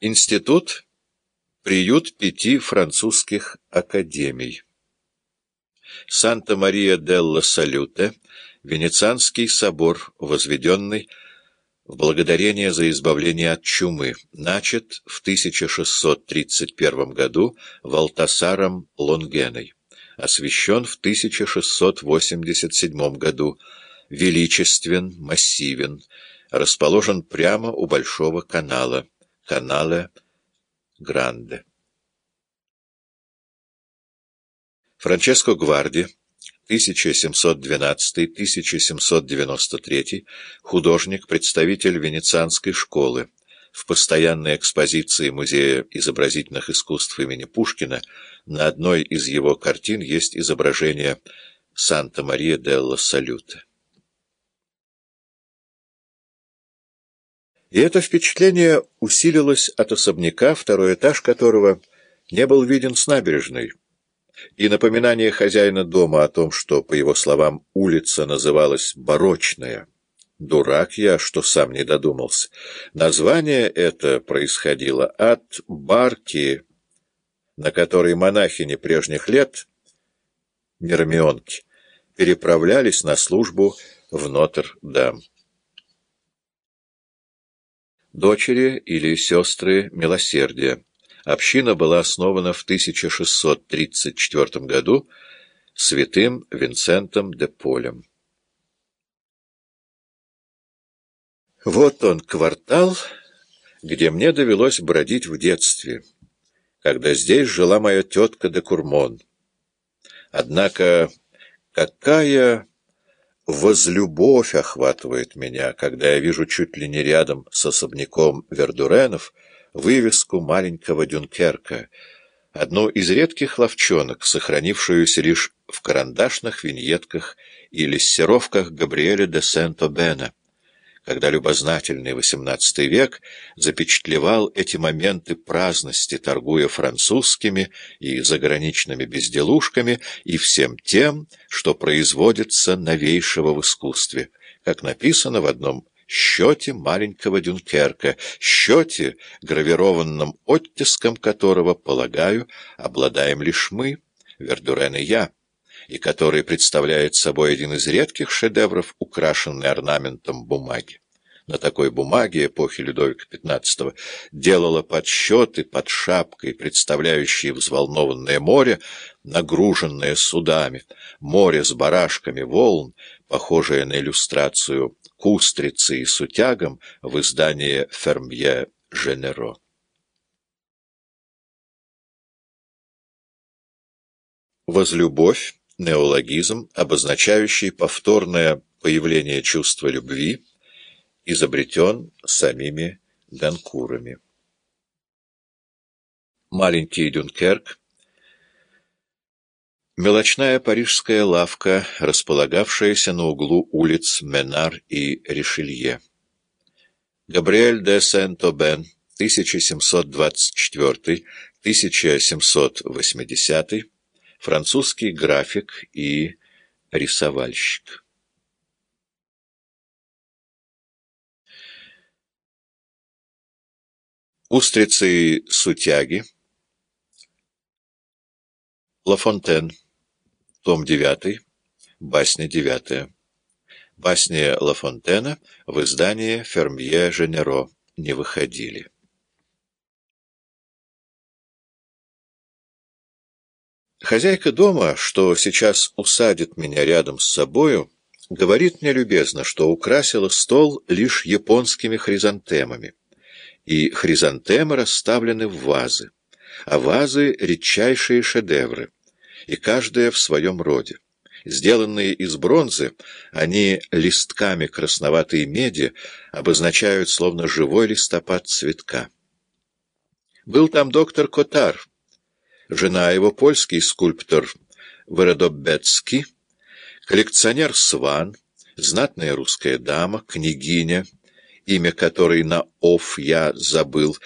Институт — приют пяти французских академий. Санта-Мария-делла-Салюте, Венецианский собор, возведенный в благодарение за избавление от чумы, начат в 1631 году Валтасаром Лонгеной, освящен в 1687 году, величествен, массивен, расположен прямо у Большого канала, канала Гранде. Франческо Гварди, 1712-1793, художник, представитель Венецианской школы. В постоянной экспозиции Музея изобразительных искусств имени Пушкина на одной из его картин есть изображение Санта-Мария-делла-Салюта. И это впечатление усилилось от особняка, второй этаж которого не был виден с набережной, и напоминание хозяина дома о том, что, по его словам, улица называлась «Барочная». Дурак я, что сам не додумался. Название это происходило от барки, на которой монахини прежних лет, миромионки, переправлялись на службу в Нотр-Дам дочери или сестры милосердия. Община была основана в 1634 году святым Винсентом де Полем. Вот он, квартал, где мне довелось бродить в детстве, когда здесь жила моя тетка де Курмон. Однако какая возлюбовь охватывает меня, когда я вижу чуть ли не рядом с особняком Вердуренов вывеску маленького Дюнкерка, одну из редких ловчонок, сохранившуюся лишь в карандашных виньетках и лессировках Габриэля де Сент-Обена когда любознательный XVIII век запечатлевал эти моменты праздности, торгуя французскими и заграничными безделушками и всем тем, что производится новейшего в искусстве, как написано в одном счете маленького Дюнкерка, счете, гравированном оттиском которого, полагаю, обладаем лишь мы, Вердурен и я и который представляет собой один из редких шедевров, украшенный орнаментом бумаги. На такой бумаге эпохи Людовика XV делала подсчеты под шапкой, представляющие взволнованное море, нагруженное судами, море с барашками волн, похожее на иллюстрацию кустрицы и сутягом в издании «Фермье Женеро». Возлюбовь неологизм, обозначающий повторное появление чувства любви, изобретен самими Ганкурами. Маленький Дюнкерк Мелочная парижская лавка, располагавшаяся на углу улиц Менар и Ришелье. Габриэль де Сент-Обен, 1724-1780 французский график и рисовальщик. Устрицы сутяги. Лафонтен. Том 9. Басня 9. Басни Лафонтена в издании «Фермье Женеро» не выходили. Хозяйка дома, что сейчас усадит меня рядом с собою, говорит мне любезно, что украсила стол лишь японскими хризантемами, и хризантемы расставлены в вазы, а вазы — редчайшие шедевры, и каждая в своем роде. Сделанные из бронзы, они листками красноватой меди обозначают словно живой листопад цветка. Был там доктор Котар, жена его польский скульптор Вородобецкий, коллекционер Сван, знатная русская дама, княгиня, имя которой на «оф» я забыл,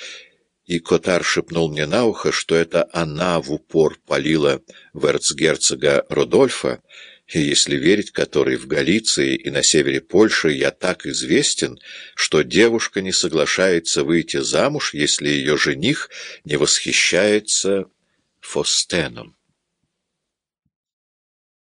и Котар шепнул мне на ухо, что это она в упор полила в эрцгерцога Рудольфа, и если верить которой в Галиции и на севере Польши я так известен, что девушка не соглашается выйти замуж, если ее жених не восхищается Фостеном.